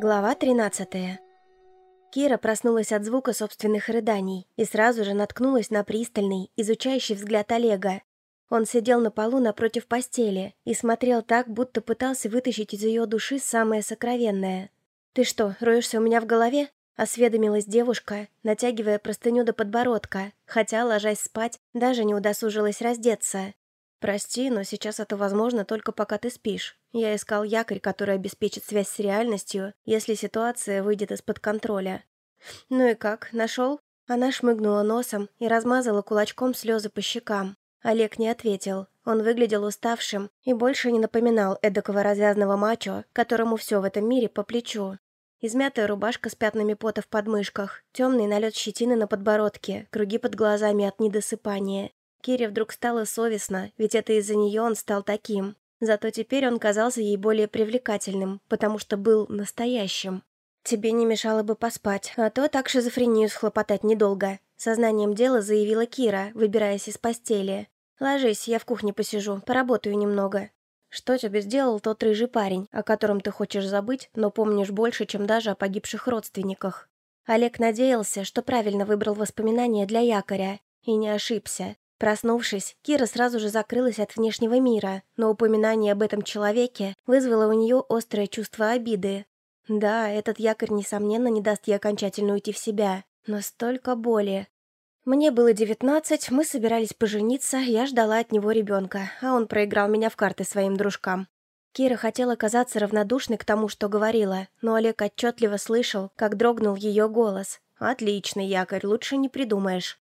Глава 13 Кира проснулась от звука собственных рыданий и сразу же наткнулась на пристальный, изучающий взгляд Олега. Он сидел на полу напротив постели и смотрел так, будто пытался вытащить из ее души самое сокровенное. «Ты что, роешься у меня в голове?» – осведомилась девушка, натягивая простыню до подбородка, хотя, ложась спать, даже не удосужилась раздеться. «Прости, но сейчас это возможно только пока ты спишь. Я искал якорь, который обеспечит связь с реальностью, если ситуация выйдет из-под контроля». «Ну и как, нашел?» Она шмыгнула носом и размазала кулачком слезы по щекам. Олег не ответил. Он выглядел уставшим и больше не напоминал эдакого развязного мачо, которому все в этом мире по плечу. Измятая рубашка с пятнами пота в подмышках, темный налет щетины на подбородке, круги под глазами от недосыпания. Кире вдруг стало совестно, ведь это из-за нее он стал таким. Зато теперь он казался ей более привлекательным, потому что был настоящим. «Тебе не мешало бы поспать, а то так шизофрению схлопотать недолго», сознанием дела заявила Кира, выбираясь из постели. «Ложись, я в кухне посижу, поработаю немного». «Что тебе сделал тот рыжий парень, о котором ты хочешь забыть, но помнишь больше, чем даже о погибших родственниках?» Олег надеялся, что правильно выбрал воспоминания для якоря, и не ошибся. Проснувшись, Кира сразу же закрылась от внешнего мира, но упоминание об этом человеке вызвало у нее острое чувство обиды. Да, этот якорь, несомненно, не даст ей окончательно уйти в себя, но столько боли. Мне было девятнадцать, мы собирались пожениться, я ждала от него ребенка, а он проиграл меня в карты своим дружкам. Кира хотела казаться равнодушной к тому, что говорила, но Олег отчетливо слышал, как дрогнул ее голос. «Отличный якорь, лучше не придумаешь».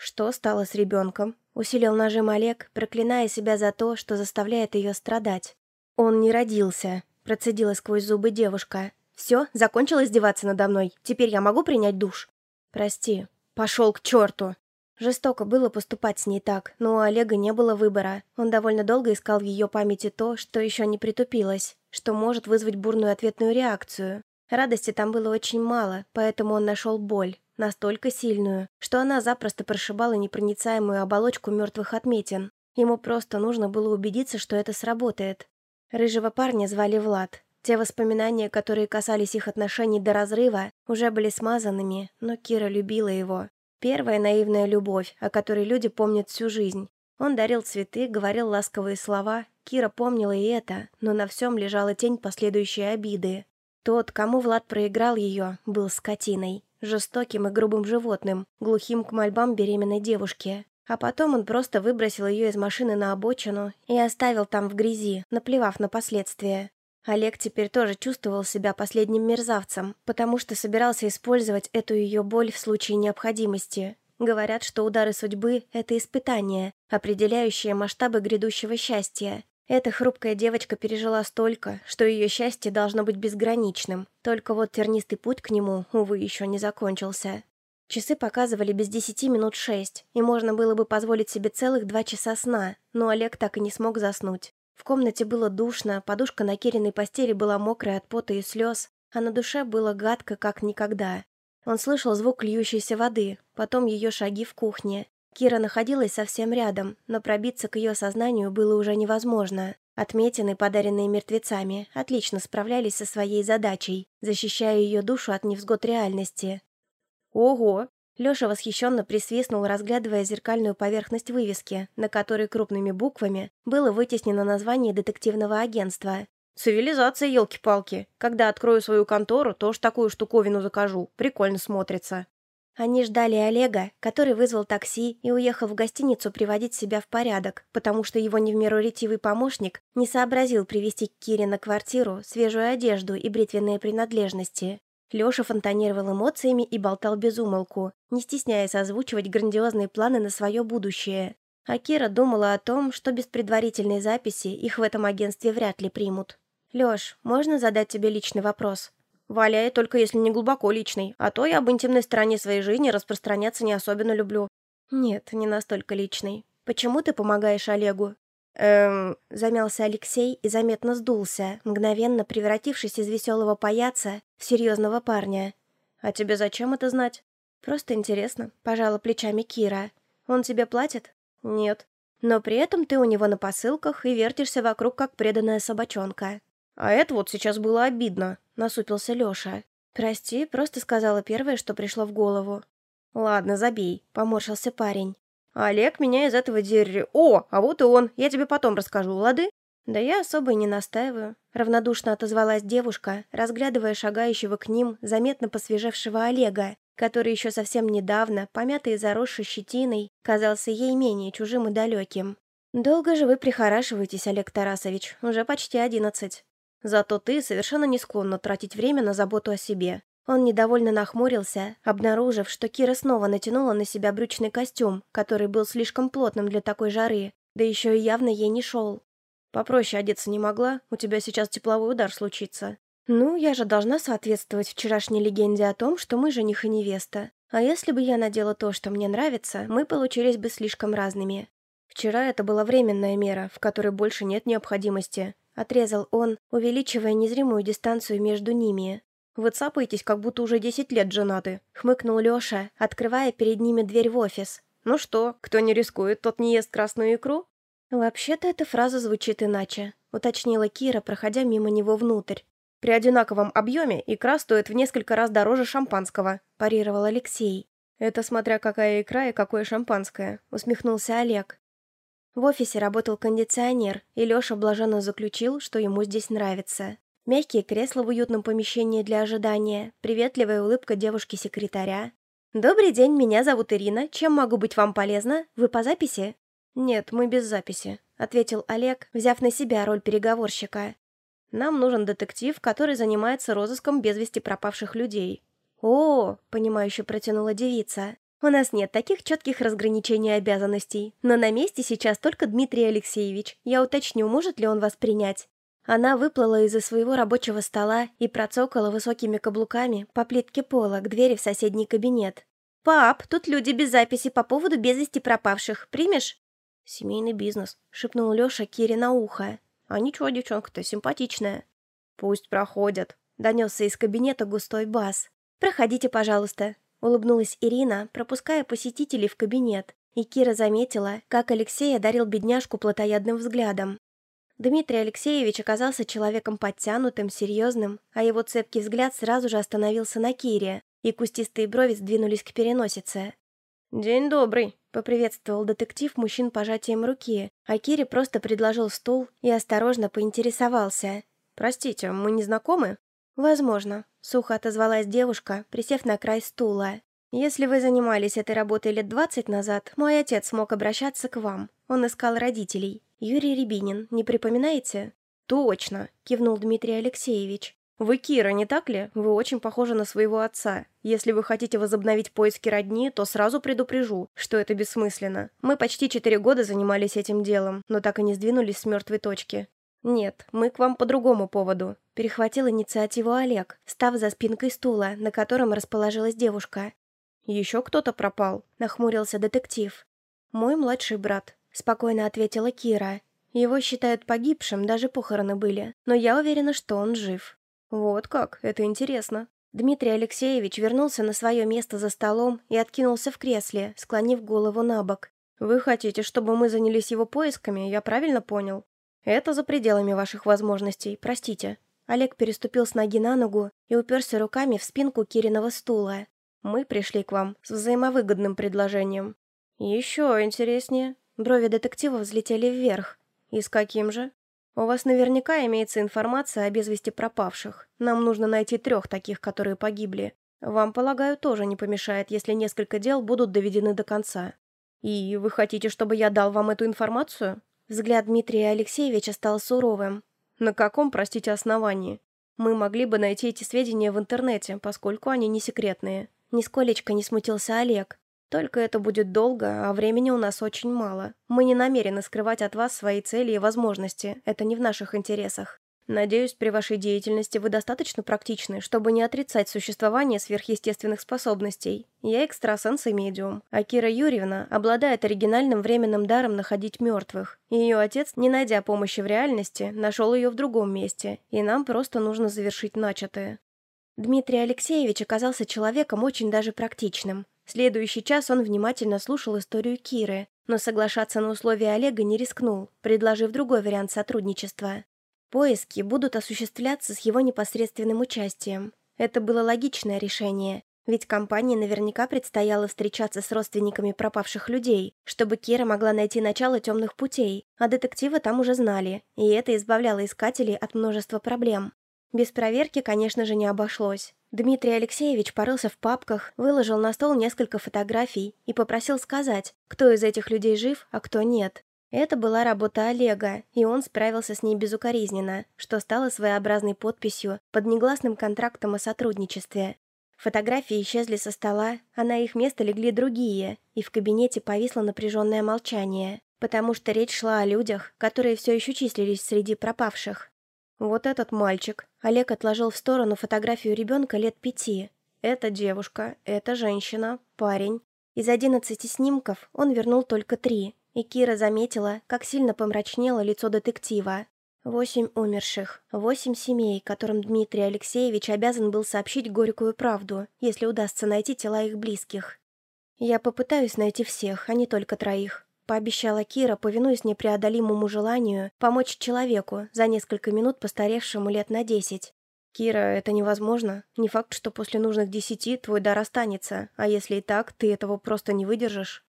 Что стало с ребенком? Усилил нажим Олег, проклиная себя за то, что заставляет ее страдать. Он не родился, процедила сквозь зубы девушка. Все, закончил издеваться надо мной. Теперь я могу принять душ? Прости. Пошел к черту. Жестоко было поступать с ней так, но у Олега не было выбора. Он довольно долго искал в ее памяти то, что еще не притупилось, что может вызвать бурную ответную реакцию. Радости там было очень мало, поэтому он нашел боль, настолько сильную, что она запросто прошибала непроницаемую оболочку мертвых отметин. Ему просто нужно было убедиться, что это сработает. Рыжего парня звали Влад. Те воспоминания, которые касались их отношений до разрыва, уже были смазанными, но Кира любила его. Первая наивная любовь, о которой люди помнят всю жизнь. Он дарил цветы, говорил ласковые слова. Кира помнила и это, но на всем лежала тень последующей обиды. Тот, кому Влад проиграл ее, был скотиной жестоким и грубым животным, глухим к мольбам беременной девушки. А потом он просто выбросил ее из машины на обочину и оставил там в грязи, наплевав на последствия. Олег теперь тоже чувствовал себя последним мерзавцем, потому что собирался использовать эту ее боль в случае необходимости. Говорят, что удары судьбы – это испытание, определяющее масштабы грядущего счастья, эта хрупкая девочка пережила столько, что ее счастье должно быть безграничным. Только вот тернистый путь к нему, увы, еще не закончился. Часы показывали без десяти минут шесть, и можно было бы позволить себе целых два часа сна, но Олег так и не смог заснуть. В комнате было душно, подушка на Кириной постели была мокрая от пота и слез, а на душе было гадко, как никогда. Он слышал звук льющейся воды, потом ее шаги в кухне, Кира находилась совсем рядом, но пробиться к ее сознанию было уже невозможно. Отметины, подаренные мертвецами, отлично справлялись со своей задачей, защищая ее душу от невзгод реальности. «Ого!» Леша восхищенно присвистнул, разглядывая зеркальную поверхность вывески, на которой крупными буквами было вытеснено название детективного агентства. «Цивилизация, елки-палки! Когда открою свою контору, то уж такую штуковину закажу. Прикольно смотрится». Они ждали Олега, который вызвал такси и уехал в гостиницу приводить себя в порядок, потому что его не в меру ретивый помощник не сообразил привезти к Кире на квартиру свежую одежду и бритвенные принадлежности. Леша фонтанировал эмоциями и болтал без умолку, не стесняясь озвучивать грандиозные планы на свое будущее. А Кира думала о том, что без предварительной записи их в этом агентстве вряд ли примут. «Леш, можно задать тебе личный вопрос?» Валяет только если не глубоко личный, а то я об интимной стороне своей жизни распространяться не особенно люблю. Нет, не настолько личный. Почему ты помогаешь Олегу? Эм, замялся Алексей и заметно сдулся, мгновенно превратившись из веселого паяца в серьезного парня. А тебе зачем это знать? Просто интересно, пожала плечами Кира. Он тебе платит? Нет. Но при этом ты у него на посылках и вертишься вокруг, как преданная собачонка. «А это вот сейчас было обидно», — насупился Лёша. «Прости, просто сказала первое, что пришло в голову». «Ладно, забей», — поморщился парень. «Олег меня из этого дерри... О, а вот и он, я тебе потом расскажу, лады?» «Да я особо и не настаиваю», — равнодушно отозвалась девушка, разглядывая шагающего к ним, заметно посвежевшего Олега, который еще совсем недавно, помятый и заросший щетиной, казался ей менее чужим и далеким. «Долго же вы прихорашиваетесь, Олег Тарасович, уже почти одиннадцать. Зато ты совершенно не склонна тратить время на заботу о себе». Он недовольно нахмурился, обнаружив, что Кира снова натянула на себя брючный костюм, который был слишком плотным для такой жары, да еще и явно ей не шел. «Попроще одеться не могла, у тебя сейчас тепловой удар случится», «Ну, я же должна соответствовать вчерашней легенде о том, что мы жених и невеста. А если бы я надела то, что мне нравится, мы получились бы слишком разными. Вчера это была временная мера, в которой больше нет необходимости», — отрезал он, увеличивая незримую дистанцию между ними. «Вы цапаетесь, как будто уже десять лет женаты», — хмыкнул Леша, открывая перед ними дверь в офис. «Ну что, кто не рискует, тот не ест красную икру?» «Вообще-то эта фраза звучит иначе», — уточнила Кира, проходя мимо него внутрь. При одинаковом объеме икра стоит в несколько раз дороже шампанского», – парировал Алексей. «Это смотря какая икра и какое шампанское», – усмехнулся Олег. В офисе работал кондиционер, и Леша блаженно заключил, что ему здесь нравится. Мягкие кресла в уютном помещении для ожидания, приветливая улыбка девушки-секретаря. «Добрый день, меня зовут Ирина. Чем могу быть вам полезна? Вы по записи?» «Нет, мы без записи», — ответил Олег, взяв на себя роль переговорщика. Нам нужен детектив, который занимается розыском без вести пропавших людей». «О, — понимающе протянула девица, — у нас нет таких четких разграничений обязанностей, но на месте сейчас только Дмитрий Алексеевич. Я уточню, может ли он вас принять». Она выплыла из-за своего рабочего стола и процокала высокими каблуками по плитке пола к двери в соседний кабинет. «Пап, тут люди без записи по поводу без вести пропавших. Примешь?» «Семейный бизнес», — шепнул Леша Кире на ухо. А ничего, девчонка-то симпатичная. Пусть проходят. Донесся из кабинета густой бас. «Проходите, пожалуйста», — улыбнулась Ирина, пропуская посетителей в кабинет. И Кира заметила, как Алексей одарил бедняжку плотоядным взглядом. Дмитрий Алексеевич оказался человеком подтянутым, серьезным, а его цепкий взгляд сразу же остановился на Кире, и кустистые брови сдвинулись к переносице. «День добрый», — поприветствовал детектив мужчин пожатием руки, а Кире просто предложил стул и осторожно поинтересовался. «Простите, мы не знакомы?» «Возможно», — сухо отозвалась девушка, присев на край стула. «Если вы занимались этой работой лет двадцать назад, мой отец смог обращаться к вам. Он искал родителей. Юрий Рябинин, не припоминаете?» «Точно», — кивнул Дмитрий Алексеевич. «Вы Кира, не так ли? Вы очень похожи на своего отца. Если вы хотите возобновить поиски родни, то сразу предупрежу, что это бессмысленно. Мы почти четыре года занимались этим делом, но так и не сдвинулись с мертвой точки. Нет, мы к вам по другому поводу». Перехватил инициативу Олег, став за спинкой стула, на котором расположилась девушка. «Еще кто-то пропал?» – нахмурился детектив. «Мой младший брат», – спокойно ответила Кира. «Его считают погибшим, даже похороны были, но я уверена, что он жив». «Вот как, это интересно». Дмитрий Алексеевич вернулся на свое место за столом и откинулся в кресле, склонив голову на бок. «Вы хотите, чтобы мы занялись его поисками, я правильно понял? Это за пределами ваших возможностей, простите». Олег переступил с ноги на ногу и уперся руками в спинку Кириного стула. «Мы пришли к вам с взаимовыгодным предложением». «Еще интереснее». Брови детектива взлетели вверх. «И с каким же?» У вас наверняка имеется информация о без вести пропавших. Нам нужно найти трех таких, которые погибли. Вам, полагаю, тоже не помешает, если несколько дел будут доведены до конца. И вы хотите, чтобы я дал вам эту информацию? Взгляд Дмитрия Алексеевича стал суровым. На каком, простите, основании? Мы могли бы найти эти сведения в интернете, поскольку они не секретные. Нисколечко не смутился Олег. Только это будет долго, а времени у нас очень мало. Мы не намерены скрывать от вас свои цели и возможности. Это не в наших интересах. Надеюсь, при вашей деятельности вы достаточно практичны, чтобы не отрицать существование сверхъестественных способностей. Я экстрасенс и медиум, а Кира Юрьевна обладает оригинальным временным даром находить мертвых. Ее отец, не найдя помощи в реальности, нашел ее в другом месте, и нам просто нужно завершить начатое. Дмитрий Алексеевич оказался человеком очень даже практичным. Следующий час он внимательно слушал историю Киры, но соглашаться на условия Олега не рискнул, предложив другой вариант сотрудничества. Поиски будут осуществляться с его непосредственным участием. Это было логичное решение, ведь компании наверняка предстояло встречаться с родственниками пропавших людей, чтобы Кира могла найти начало темных путей, а детективы там уже знали, и это избавляло искателей от множества проблем. Без проверки, конечно же, не обошлось. Дмитрий Алексеевич порылся в папках, выложил на стол несколько фотографий и попросил сказать, кто из этих людей жив, а кто нет. Это была работа Олега, и он справился с ней безукоризненно, что стало своеобразной подписью под негласным контрактом о сотрудничестве. Фотографии исчезли со стола, а на их место легли другие, и в кабинете повисло напряженное молчание, потому что речь шла о людях, которые все еще числились среди пропавших. Вот этот мальчик. Олег отложил в сторону фотографию ребенка лет пяти. Это девушка, это женщина, парень. Из одиннадцати снимков он вернул только три, и Кира заметила, как сильно помрачнело лицо детектива. Восемь умерших, восемь семей, которым Дмитрий Алексеевич обязан был сообщить горькую правду, если удастся найти тела их близких. «Я попытаюсь найти всех, а не только троих», — пообещала Кира, повинуясь непреодолимому желанию помочь человеку, за несколько минут постаревшему лет на десять. «Кира, это невозможно. Не факт, что после нужных десяти твой дар останется, а если и так, ты этого просто не выдержишь».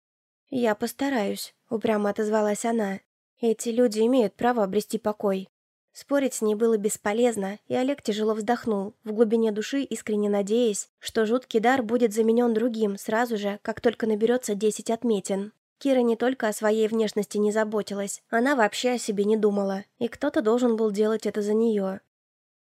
«Я постараюсь», — упрямо отозвалась она. Эти люди имеют право обрести покой. Спорить с ней было бесполезно, и Олег тяжело вздохнул, в глубине души искренне надеясь, что жуткий дар будет заменен другим сразу же, как только наберется десять отметин. Кира не только о своей внешности не заботилась, она вообще о себе не думала, и кто-то должен был делать это за нее.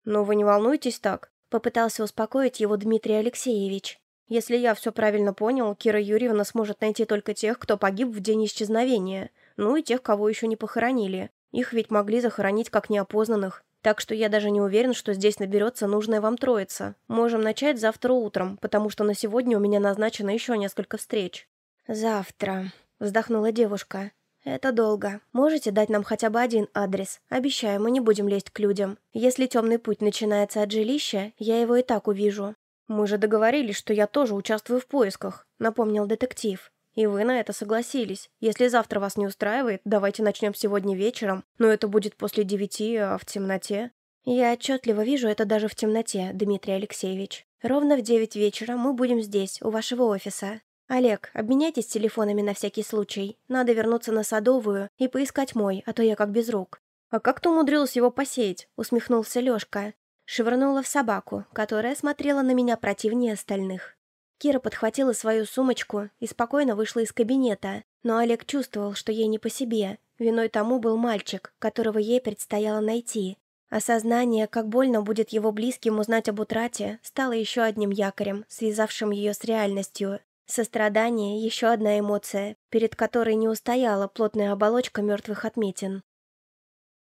«Но вы не волнуйтесь так», — попытался успокоить его Дмитрий Алексеевич. «Если я все правильно понял, Кира Юрьевна сможет найти только тех, кто погиб в день исчезновения ну и тех, кого еще не похоронили. Их ведь могли захоронить как неопознанных. Так что я даже не уверен, что здесь наберется нужная вам троица. Можем начать завтра утром, потому что на сегодня у меня назначено еще несколько встреч». «Завтра», — вздохнула девушка. «Это долго. Можете дать нам хотя бы один адрес? Обещаю, мы не будем лезть к людям. Если темный путь начинается от жилища, я его и так увижу». «Мы же договорились, что я тоже участвую в поисках», — напомнил детектив. И вы на это согласились. Если завтра вас не устраивает, давайте начнем сегодня вечером, но это будет после девяти, а в темноте. Я отчетливо вижу это даже в темноте, Дмитрий Алексеевич. Ровно в девять вечера мы будем здесь, у вашего офиса. Олег, обменяйтесь телефонами на всякий случай. Надо вернуться на Садовую и поискать мой, а то я как без рук. А как ты умудрилась его посеять? Усмехнулся Лёшка. Швырнула в собаку, которая смотрела на меня противнее остальных. Кира подхватила свою сумочку и спокойно вышла из кабинета, но Олег чувствовал, что ей не по себе. Виной тому был мальчик, которого ей предстояло найти. Осознание, как больно будет его близким узнать об утрате, стало еще одним якорем, связавшим ее с реальностью. Сострадание – еще одна эмоция, перед которой не устояла плотная оболочка мертвых отметин.